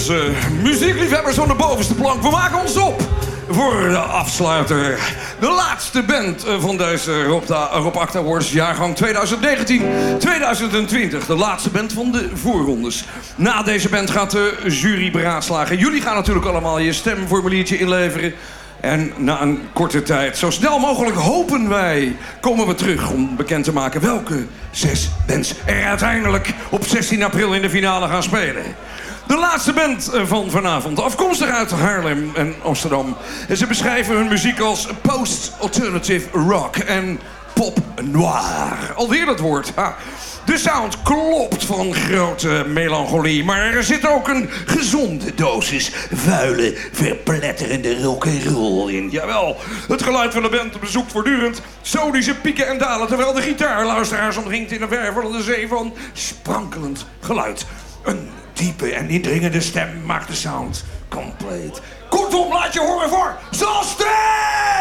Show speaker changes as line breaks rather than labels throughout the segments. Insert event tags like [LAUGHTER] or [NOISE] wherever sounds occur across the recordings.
Mensen, muziekliefhebbers van de bovenste plank, we maken ons op voor de afsluiter. De laatste band eh, van deze Rob, Acta Awards jaargang 2019-2020. De laatste band van de voorrondes. Na deze band gaat de jury beraadslagen. Jullie gaan natuurlijk allemaal je stemformuliertje inleveren. En na een korte tijd, zo snel mogelijk hopen wij, komen we terug om bekend te maken welke zes bands er uiteindelijk op 16 april in de finale gaan spelen. De laatste band eh, van vanavond, afkomstig uit Haarlem en Amsterdam. En ze beschrijven hun muziek als post-alternative rock en pop noir. Alweer dat woord. De sound klopt van grote melancholie, maar er zit ook een gezonde dosis vuile, verpletterende rock'n'roll in. Jawel, het geluid van de band bezoekt voortdurend sonische pieken en dalen, terwijl de gitaar luisteraars omringt in een wervelende zee van sprankelend geluid. Een diepe en indringende stem maakt de sound compleet. Kortom, laat je horen voor Solstice!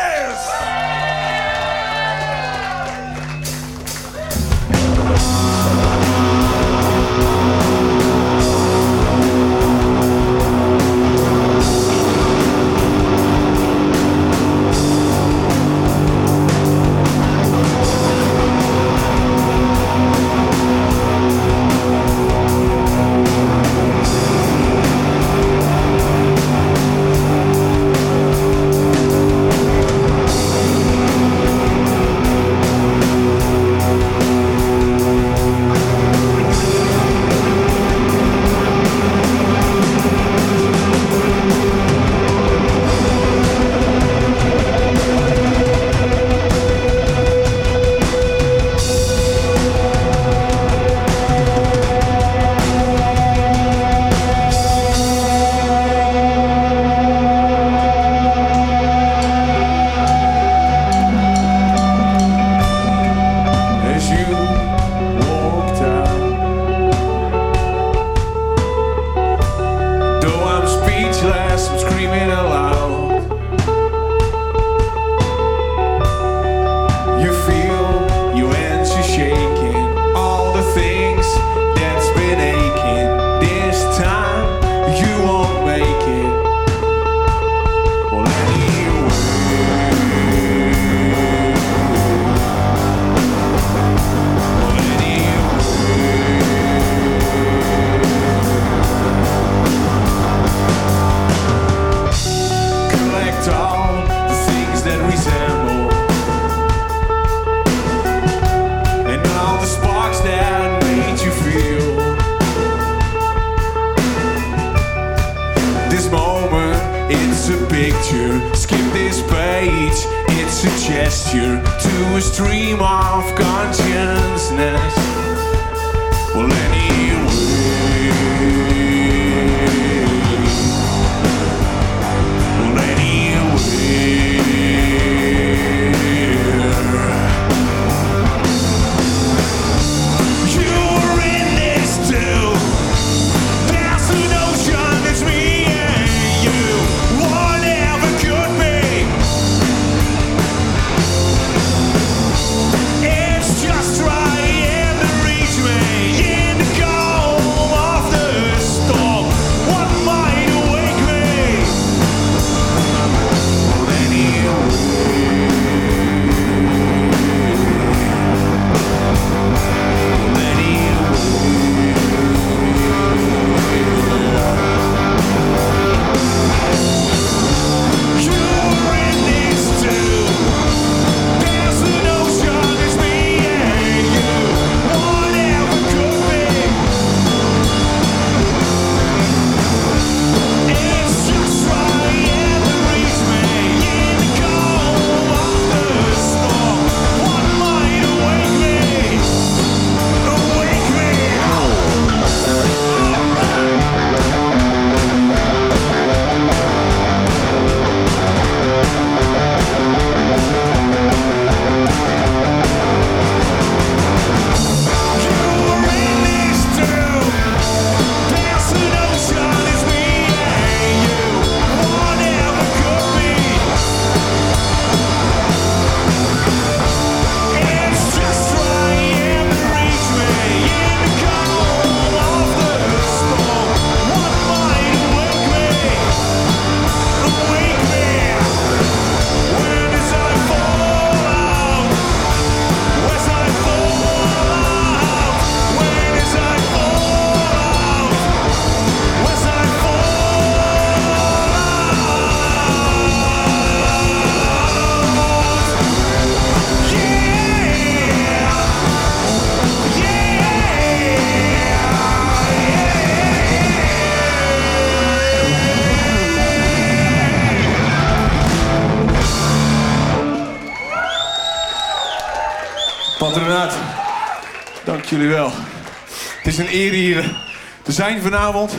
Zijn vanavond.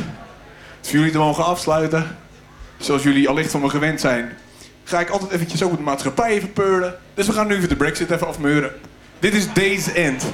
Voor jullie te mogen afsluiten. Zoals jullie allicht van me gewend zijn. Ga ik altijd eventjes ook de maatschappij even peuren. Dus we gaan nu even de brexit even afmeuren. Dit is Day's End.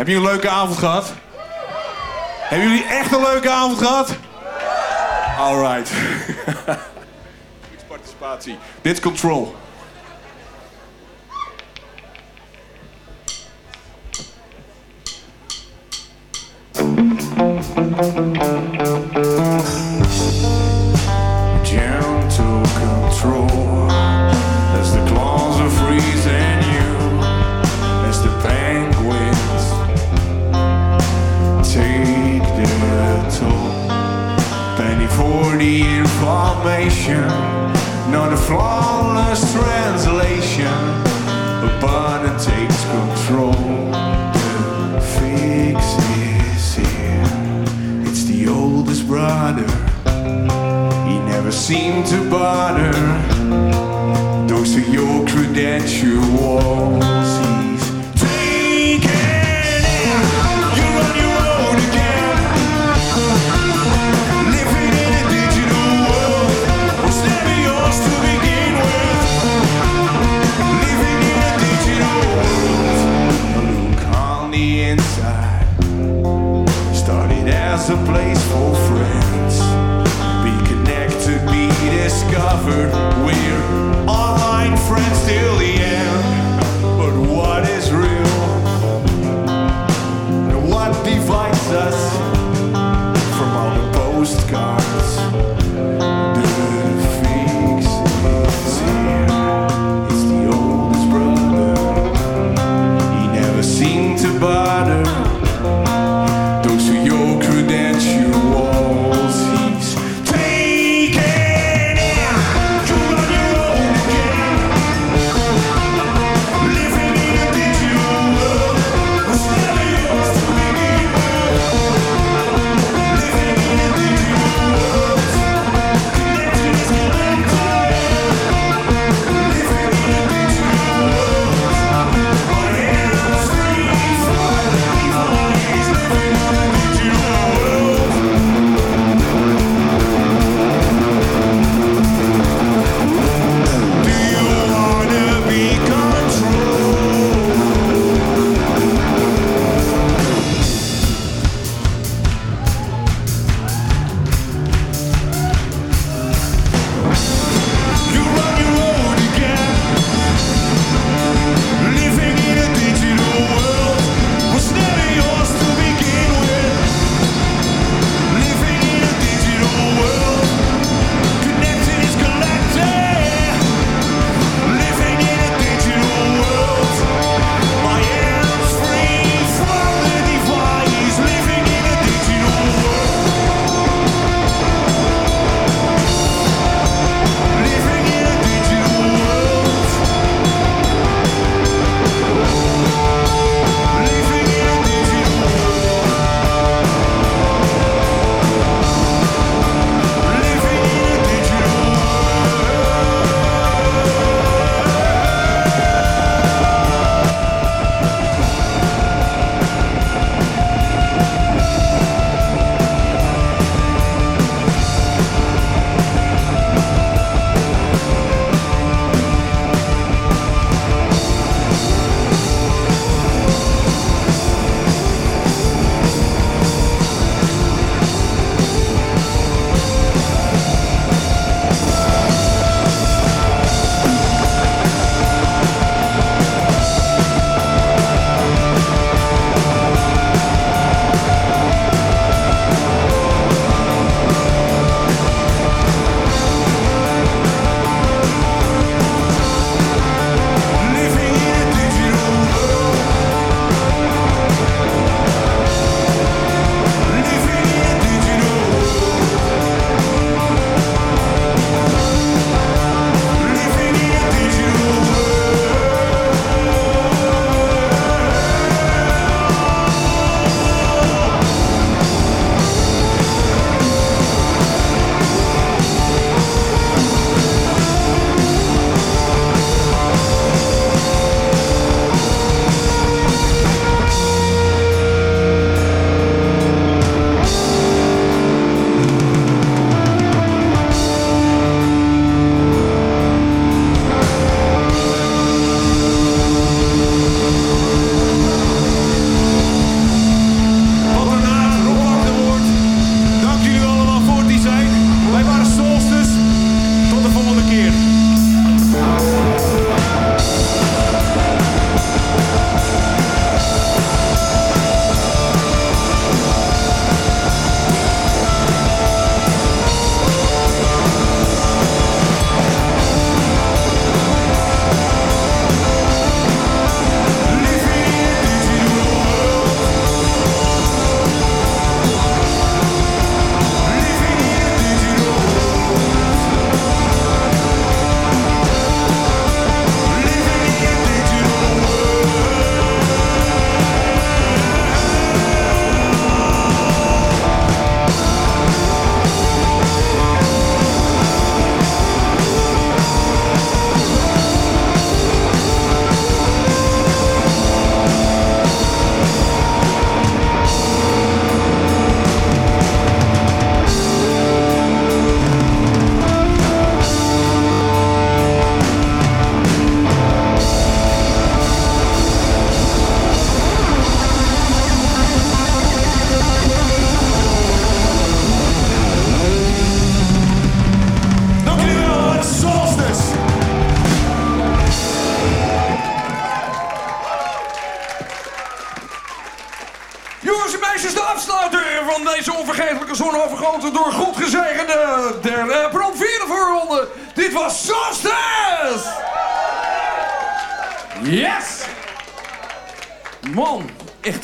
Hebben jullie een leuke avond gehad? Hebben jullie echt een leuke avond gehad? Alright. [LAUGHS] Iets participatie. Dit control. perfection, not a flawless translation, but it takes control. The fix is here. It's the oldest brother. He never seemed to bother those who your
credential wore. offered.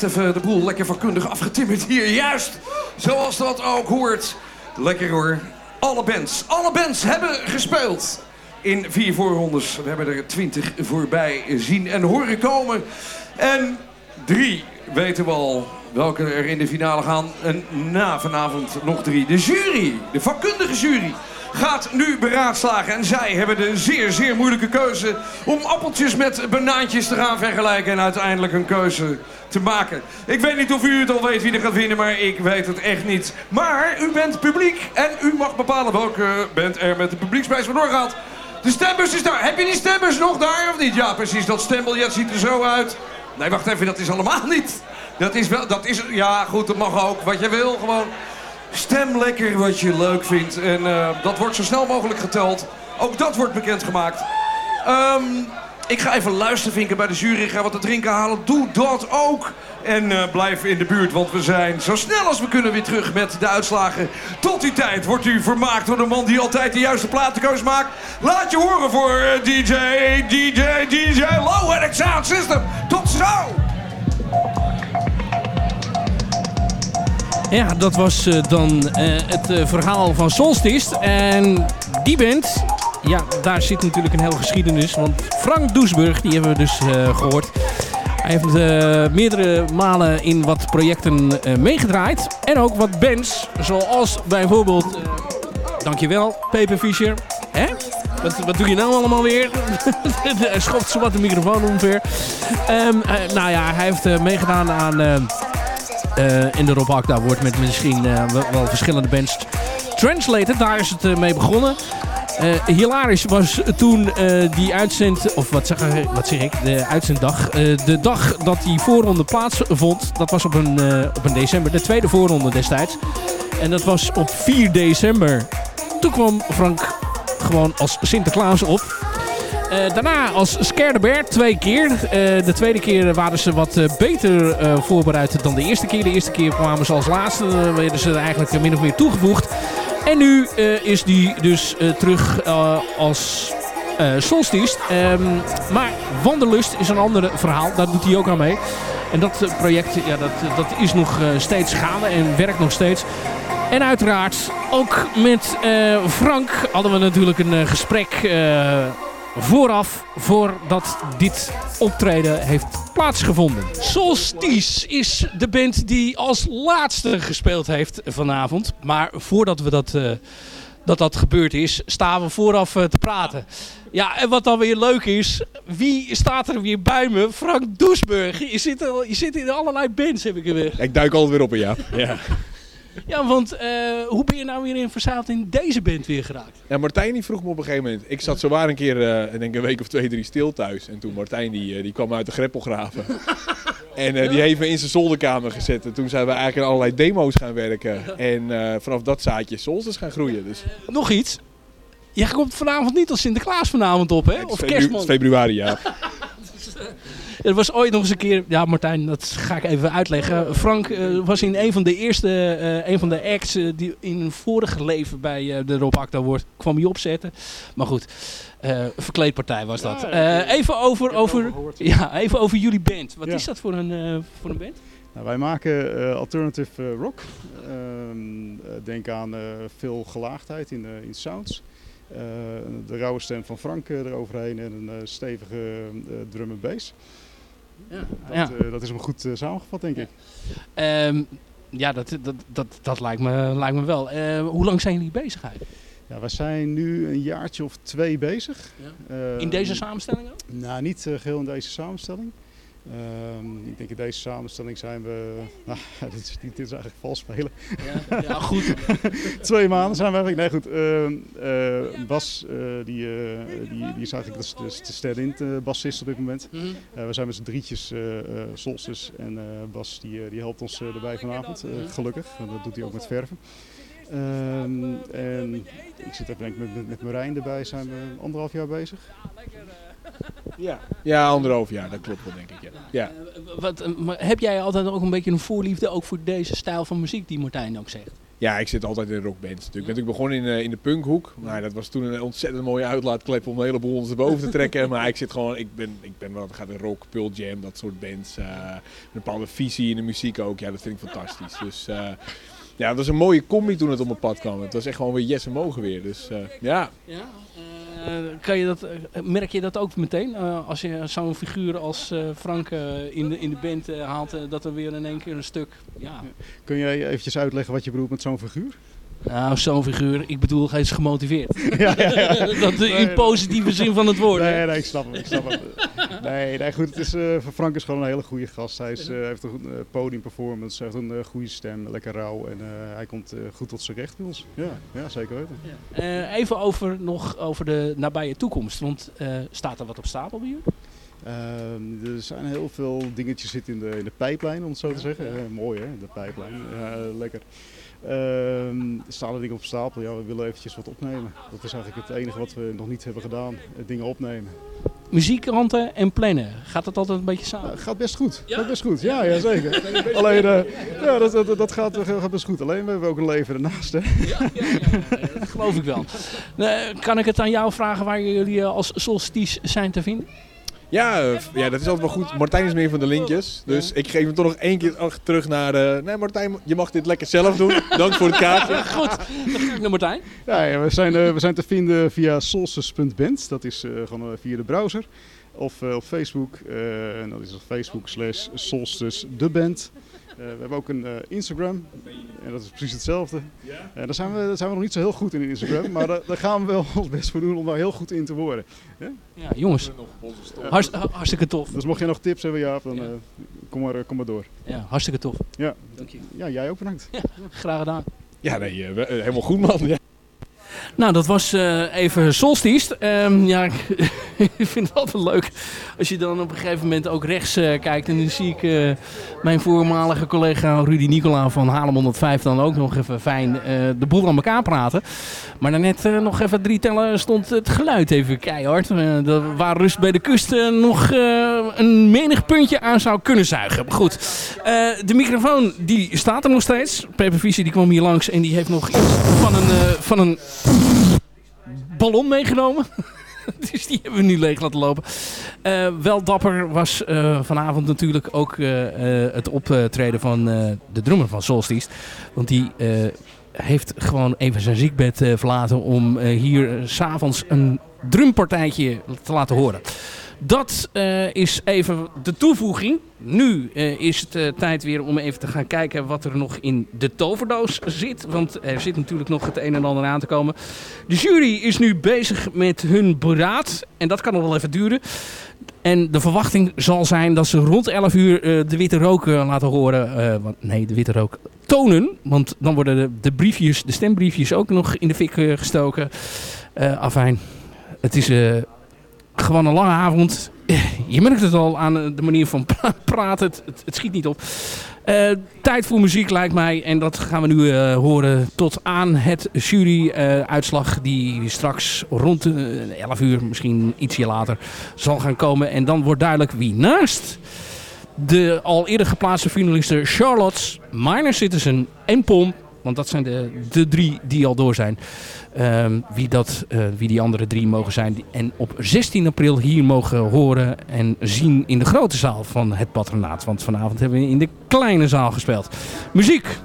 Even de boel lekker vakkundig afgetimmerd hier. Juist, zoals dat ook hoort. Lekker hoor. Alle bands, alle bands hebben gespeeld in vier voorrondes. We hebben er twintig voorbij zien en horen komen. En drie weten we al welke er in de finale gaan. En na vanavond nog drie. De jury, de vakkundige jury, gaat nu beraadslagen. En zij hebben de zeer, zeer moeilijke keuze om appeltjes met banaantjes te gaan vergelijken. En uiteindelijk een keuze te maken. Ik weet niet of u het al weet wie er gaat winnen, maar ik weet het echt niet. Maar u bent publiek en u mag bepalen welke band er met de publieksprijs vandoor gaat. De stembus is daar. Heb je die stembus nog daar of niet? Ja, precies. Dat stembiljet ziet er zo uit. Nee, wacht even. Dat is allemaal [LAUGHS] niet. Dat is wel... Dat is... Ja, goed. Dat mag ook. Wat je wil. Gewoon... Stem lekker wat je leuk vindt. En uh, dat wordt zo snel mogelijk geteld. Ook dat wordt bekendgemaakt. Um, ik ga even luisteren vinken bij de jury. Ga wat te drinken halen. Doe dat ook. En uh, blijf in de buurt, want we zijn zo snel als we kunnen weer terug met de uitslagen. Tot die tijd wordt u vermaakt door de man die altijd de juiste platenkeus maakt. Laat je horen voor uh, DJ, DJ, DJ Low Energy Sound System. Tot zo!
Ja, dat was uh, dan het verhaal van Solstice. En die band, ja, daar zit natuurlijk een hele geschiedenis. Want Frank Doesburg, die hebben we dus gehoord. Hij heeft meerdere malen in wat projecten uh, meegedraaid. En ook wat bands, zoals bijvoorbeeld... Uh, dankjewel, Pepe Fischer. Hè? Wat, wat doe je nou allemaal weer? [LAUGHS] hij schopt zo wat de microfoon ongeveer. Um, nou ja, hij heeft meegedaan aan... in de Rob Akda wordt met misschien wel, wel verschillende bands Translated, daar is het mee begonnen. Hilarisch was toen die uitzend... Of wat zeg, wat zeg ik? De uitzenddag. De dag dat die voorronde plaatsvond. Dat was op een, op een december. De tweede voorronde destijds. En dat was op 4 december. Toen kwam Frank gewoon als Sinterklaas op. Uh, daarna als Scare Bear twee keer. Uh, de tweede keer waren ze wat uh, beter voorbereid dan de eerste keer. De eerste keer kwamen ze als laatste. werden ze eigenlijk min of meer toegevoegd. En nu is die dus terug als solstice. Um, maar Wanderlust is een ander verhaal. Daar doet hij ook aan mee. En dat project ja, dat, dat is nog steeds gaande en werkt nog steeds. En uiteraard ook met Frank hadden we natuurlijk een gesprek vooraf voordat dit optreden heeft plaatsgevonden. Solstice is de band die als laatste gespeeld heeft vanavond. Maar voordat we dat, uh, dat, dat gebeurd is, staan we vooraf uh, te praten. Ja, en wat dan weer leuk is, wie staat er weer bij me? Frank Doesburg. Je zit, je zit in allerlei bands, heb ik er weer.
Ik duik altijd weer op in, ja. Ja,
want uh, hoe ben je nou weer in verzeild in deze band weer geraakt?
Ja, Martijn die vroeg me op een gegeven moment. Ik zat zo waar een keer, uh, denk een week of twee, drie stil thuis. En toen Martijn die, uh, die kwam uit de greppelgraven. [LAUGHS] en die heeft me in zijn zolderkamer gezet. En toen zijn we eigenlijk in allerlei demo's gaan werken. En vanaf dat zaadje solstice gaan groeien. Dus.
Nog iets? Jij komt vanavond niet als Sinterklaas vanavond op, hè?
Of kerstman? februari, ja. [LAUGHS] [LAUGHS]
Er was ooit nog eens een keer... Ja, Martijn, dat ga ik even uitleggen. Frank uh, was in een van de eerste... Uh, een van de acts uh, die in een vorige leven bij de Rob Acta wordt... kwam hij opzetten. Maar goed, verkleedpartij was dat. Even, over, over, ja, even over jullie band. Wat is dat voor een, voor een band?
Nou, wij maken alternative rock. Ehm, denk aan veel gelaagdheid in, in sounds. Uh, de rauwe stem van Frank eroverheen en een uh, stevige uh, drum en bass. Ja, dat, ja. dat is hem goed samengevat, denk ik.
Um, ja, dat, dat, dat, dat lijkt, me, lijkt me wel. hoe lang zijn jullie bezig eigenlijk?
Ja, wij zijn nu een jaartje of twee bezig.
Ja. in deze samenstelling ook?
Nou, niet geheel in deze samenstelling. Um, ik denk in deze samenstelling zijn we. [LAUGHS] Nou, dit, is, dit is eigenlijk vals spelen.
Ja, ja goed. [LAUGHS]
Twee maanden zijn we eigenlijk. Nee, goed. Uh, uh, Bas, uh, die, die, die is eigenlijk de, de, de stand-in bassist op dit moment. Mm -hmm. we zijn met z'n drietjes Solstis en Bas die, die helpt ons erbij vanavond. gelukkig. dat doet hij ook met verven. Um, en ik zit even denk met, met Marijn erbij, zijn we anderhalf jaar bezig.
Ja, ja anderhalf jaar, dat klopt wel denk ik. Ja. ja.
Eh, wat, eh, maar heb jij altijd ook een beetje een voorliefde ook voor deze stijl van muziek die Martijn ook zegt?
Ja, ik zit altijd in rockbands natuurlijk. Ik ben natuurlijk begonnen in, eh, in de punkhoek. Maar dat was toen een ontzettend mooie uitlaatklep om een heleboel ondersteboven te trekken. [LAUGHS] maar ik zit gewoon, ik ben, ik ben wel, gaat in rock, Pearl Jam, dat soort bands. eh, een bepaalde visie in de muziek ook. Ja, dat vind ik fantastisch. Dus eh, ja, dat was een mooie combi toen het op mijn pad kwam. Het was echt gewoon weer yes en mogen weer. Dus eh, ja,
Ja. Kan je dat, eh, merk je dat ook meteen? Eh, als je zo'n figuur als eh, Frank eh, in, de, in de band eh, haalt, eh, dat er weer in één keer een stuk... Ja,
Kun jij eventjes uitleggen wat je bedoelt met zo'n figuur?
Nou zo'n figuur, ik bedoel, hij is gemotiveerd. [LAUGHS]
ja, ja, ja. [LAUGHS]
dat in
Nee,
positieve zin van het woord.
Nee, nee, ik snap hem. Ik snap hem. Nee, nee, goed. Het is, eh, Frank is gewoon een hele goede gast. Hij is, eh, heeft een goed, eh, podiumperformance, hij heeft een eh, goede stem, lekker rauw. En eh, hij komt eh, goed tot zijn recht bij ons. Ja, ja zeker weten.
Eh, even over, nog over de nabije toekomst. Want eh, staat er wat op stapel bij jullie?
Ehm, er zijn heel veel dingetjes zitten in de, in de pijplijn, om het zo te zeggen. Mooi hè, de pijplijn. Ja, lekker. Ehm, er staan er dingen op stapel. Ja, we willen eventjes wat opnemen. Dat is eigenlijk het enige wat we nog niet hebben gedaan. eh, dingen opnemen.
Muziekkranten en plannen. Gaat dat altijd een beetje samen?
Nou, gaat best goed. Gaat best goed. Ja, ja zeker. Alleen, eh, ja, dat, dat, dat gaat, gaat best goed. Alleen, we hebben ook een leven ernaast. Hè?
Dat geloof ik wel. Eh, kan ik het aan jou vragen waar jullie eh, als solstice zijn te vinden?
Ja, ja, dat is altijd wel goed. Martijn is meer van de linkjes. Dus ik geef hem toch nog één keer ach- terug naar... eh, nee, Martijn, je mag dit lekker zelf doen. [LAUGHS] Dank voor het kaartje. [LAUGHS]
Goed, dan ga ik naar Martijn.
Ja, ja, we, zijn, eh, we zijn te vinden via solstice.band. Dat is eh, gewoon via de browser. Of eh, op Facebook. eh, en dat is op Facebook slash solstice de band. Eh, we hebben ook een eh, Instagram. En dat is precies hetzelfde. En daar, zijn we, daar zijn we nog niet zo heel goed in, in Instagram. [LAUGHS] maar daar, daar gaan we wel ons best voor doen om daar heel goed in te worden.
Ja, jongens, hartst- ha- hartstikke tof.
Dus mocht je nog tips hebben, Jaap, dan
Ja.
eh, kom, maar, eh, kom maar door.
Ja, hartstikke tof.
Ja.
Dank je.
ja, jij ook bedankt.
Graag gedaan.
Ja, nee, eh, eh, helemaal goed man.
Nou, dat was eh, even Solstice. Ehm, ja, [LAUGHS] ik vind het altijd leuk als je dan op een gegeven moment ook rechts eh, kijkt. En dan zie ik eh, mijn voormalige collega Rudy Nicola van Halem 105 dan ook nog even fijn de boel aan elkaar praten. Maar daarnet nog even drie tellen stond het geluid even keihard. Waar rust bij de kust nog een menig puntje aan zou kunnen zuigen. Maar goed, de microfoon die staat er nog steeds. Peper Visie die kwam hier langs en die heeft nog iets van een... van een ballon meegenomen. [LAUGHS] dus die hebben we nu leeg laten lopen. Eh, wel dapper was eh, vanavond natuurlijk ook eh, het optreden van de drummer van Solstice. Want die heeft gewoon even zijn ziekbed verlaten om hier s s'avonds een drumpartijtje te laten horen. Dat eh, is even de toevoeging. Nu eh, is het eh, tijd weer om even te gaan kijken wat er nog in de toverdoos zit. Want er zit natuurlijk nog het een en ander aan te komen. De jury is nu bezig met hun beraad. En dat kan nog wel even duren. En de verwachting zal zijn dat ze rond 11 uur de witte rook laten horen. Want, nee, de witte rook tonen. Want dan worden de, de briefjes, de stembriefjes ook nog in de fik gestoken. Afijn, het is gewoon een lange avond. [LAUGHS] Je merkt het al aan eh, de manier van pra- praten. Het, het, schiet niet op. Eh, tijd voor muziek lijkt mij. En dat gaan we nu eh, horen tot aan het jury-uitslag. die straks rond eh 11 uur, misschien ietsje later, zal gaan komen. En dan wordt duidelijk wie naast de al eerder geplaatste finalisten Charlotte, Minor Citizen en Pom. Want dat zijn de, de drie die al door zijn. Ehm, wie, dat, eh, wie die andere drie mogen zijn. En op 16 april hier mogen horen en zien in de grote zaal van het patronaat. Want vanavond hebben we in de kleine zaal gespeeld. Muziek!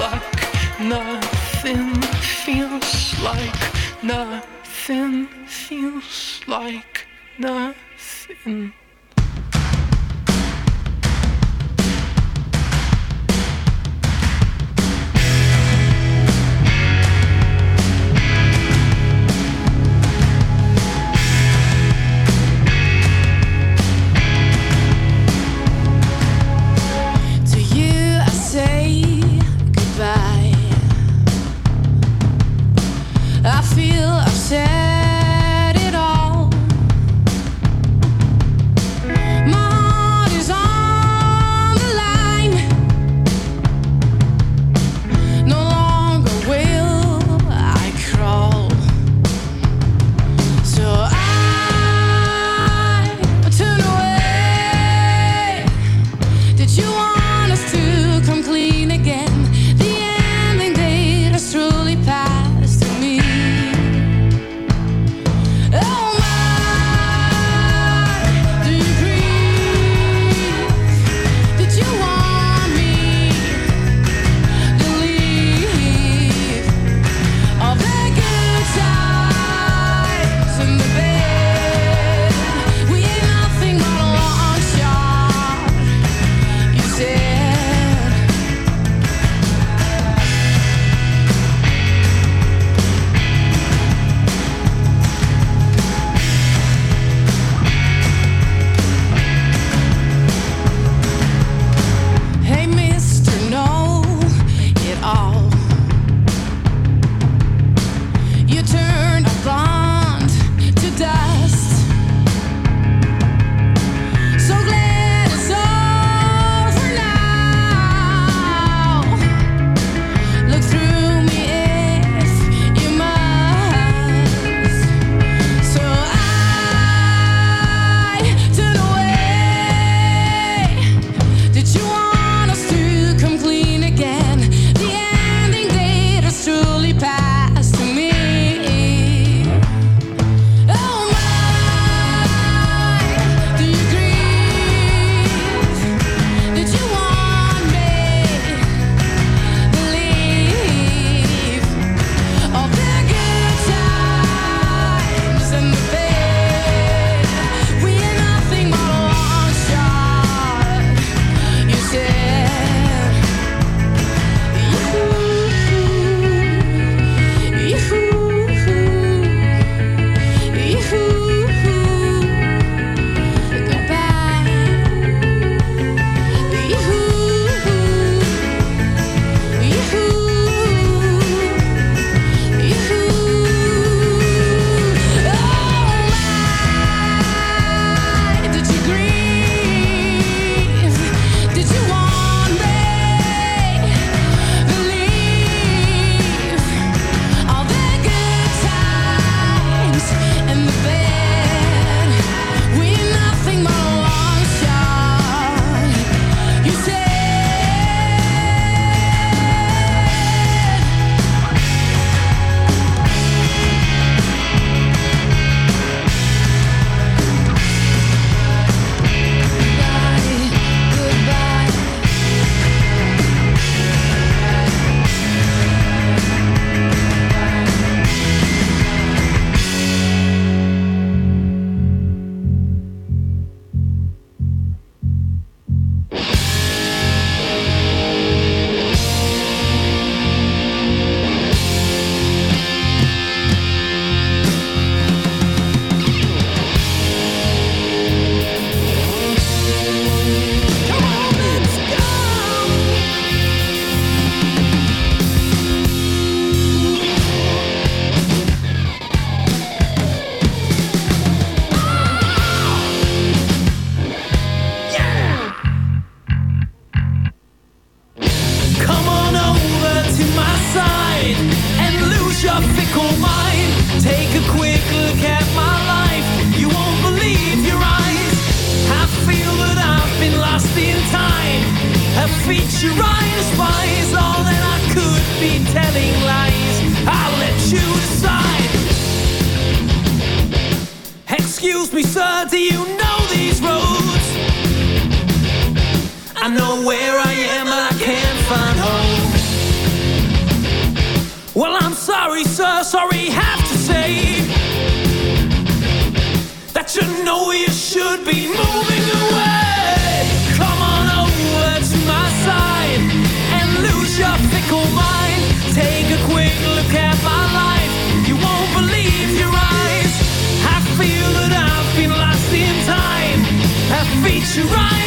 like nothing feels like nothing feels like nothing. should right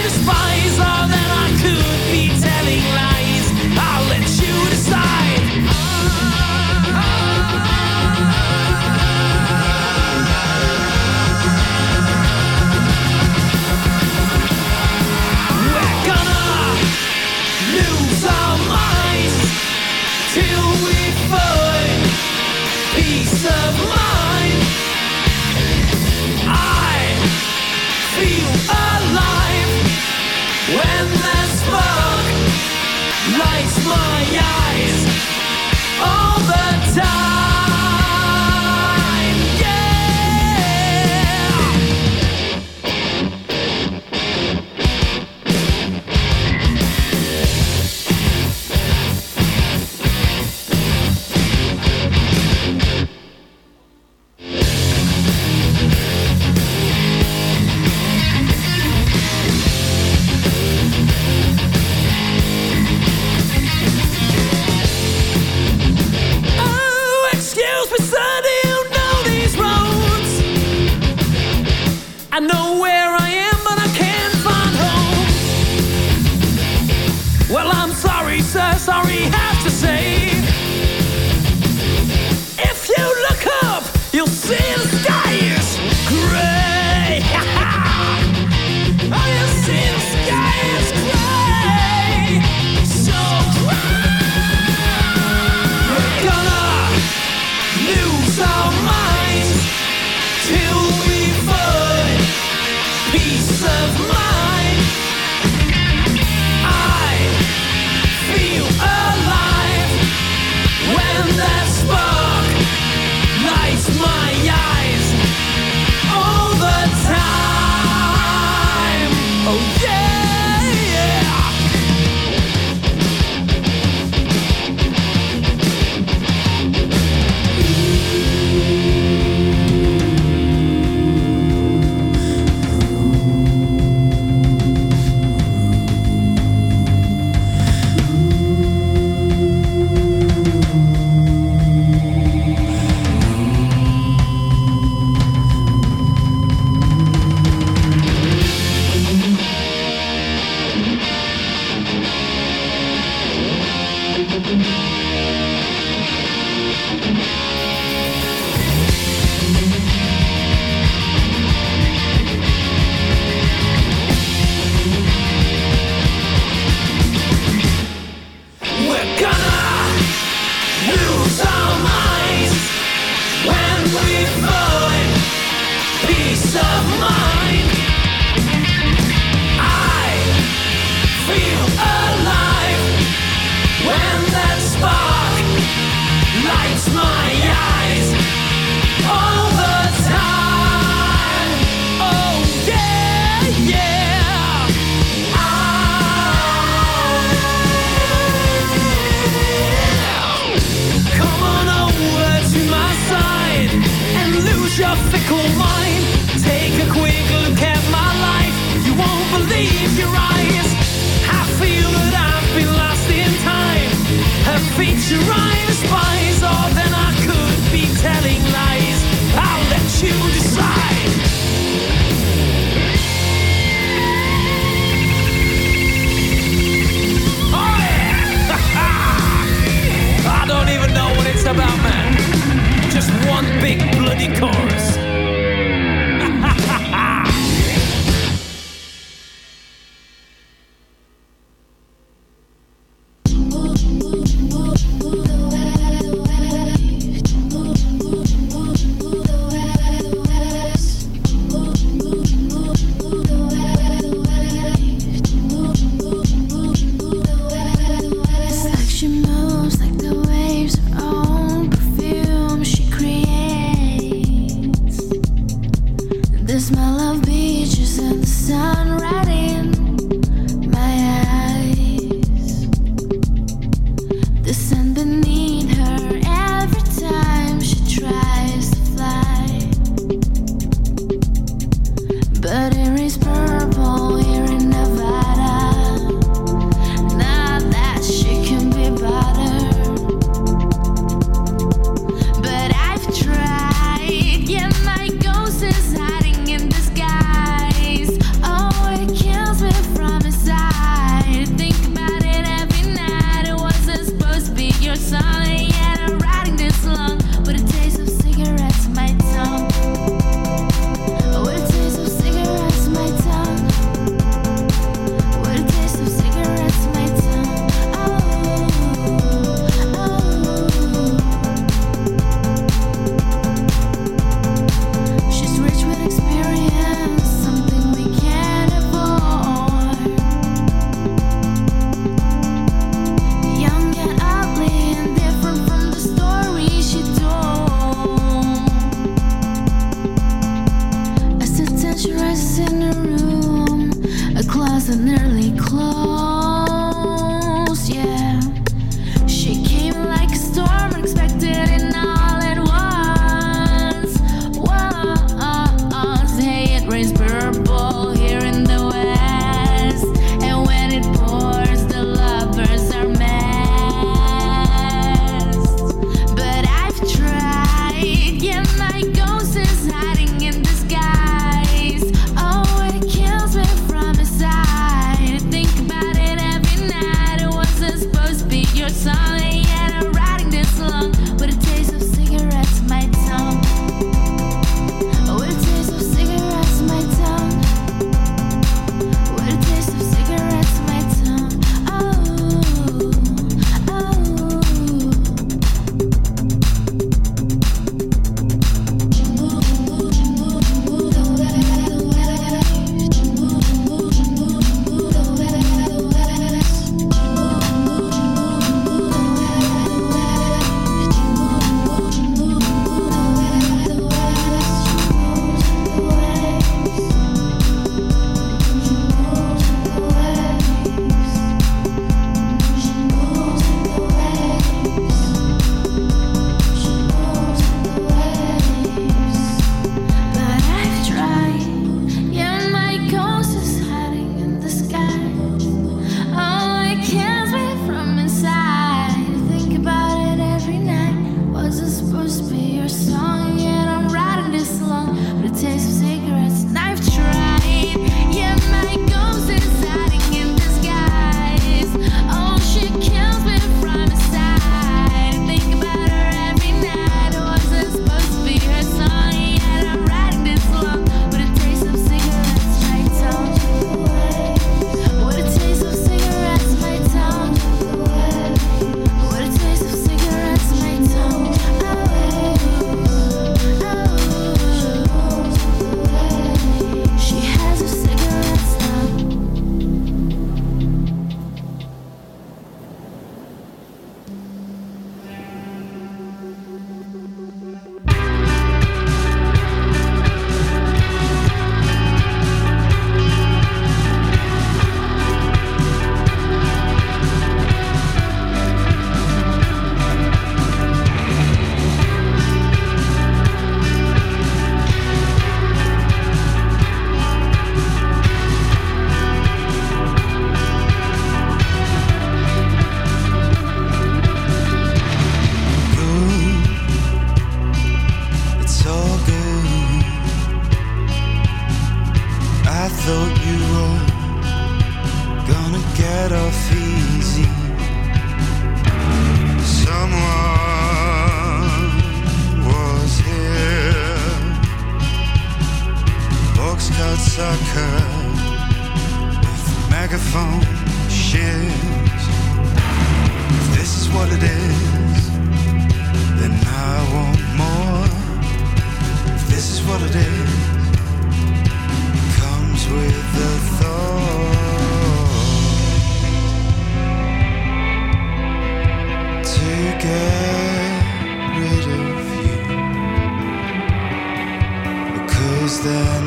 is there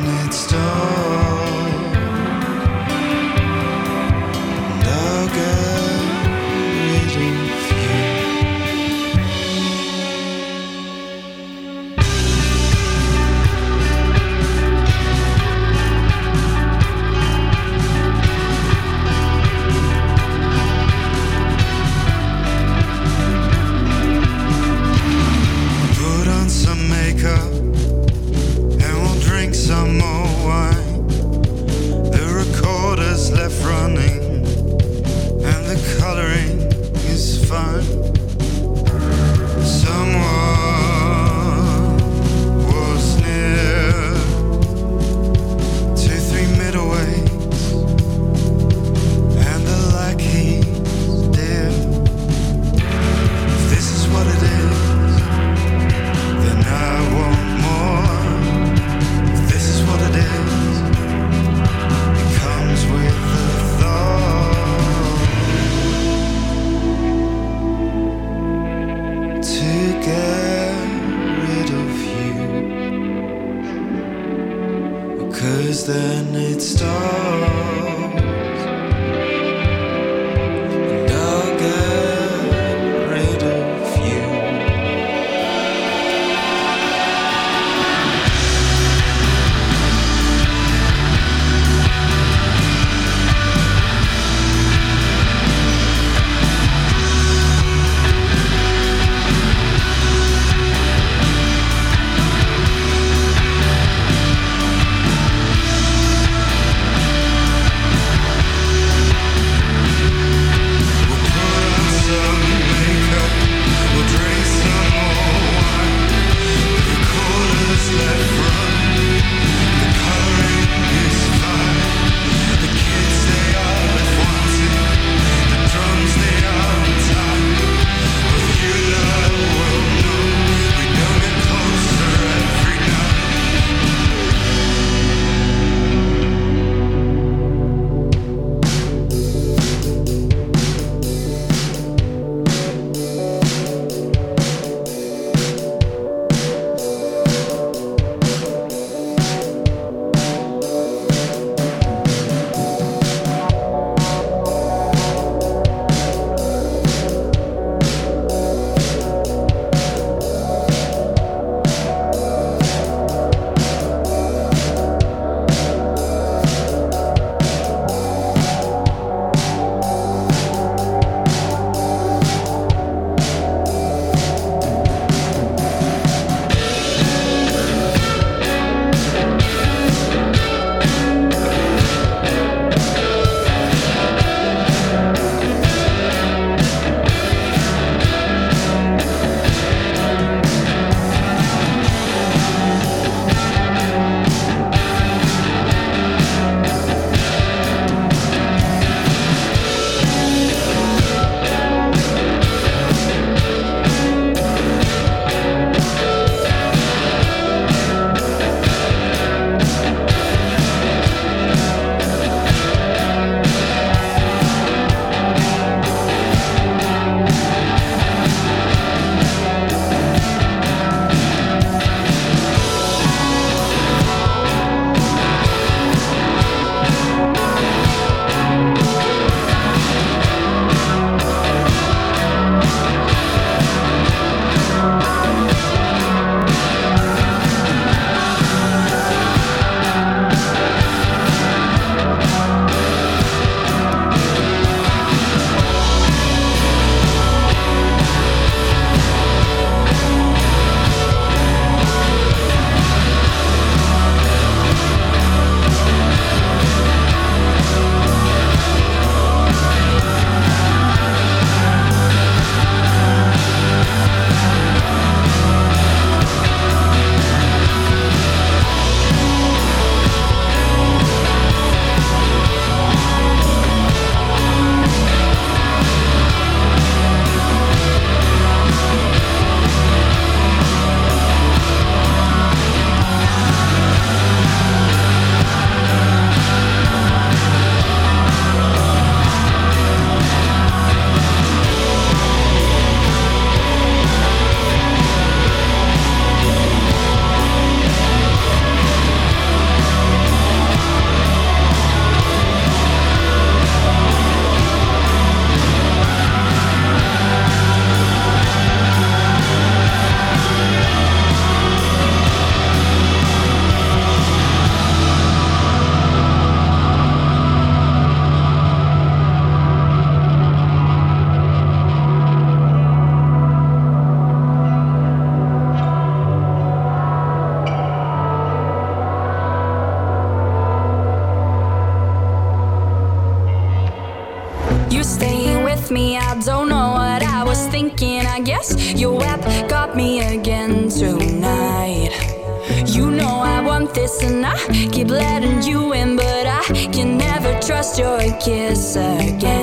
you staying with me. I
don't know what I was thinking. I guess your web got me again tonight. You know I
want this and I
keep letting you in, but I can never trust your kiss again.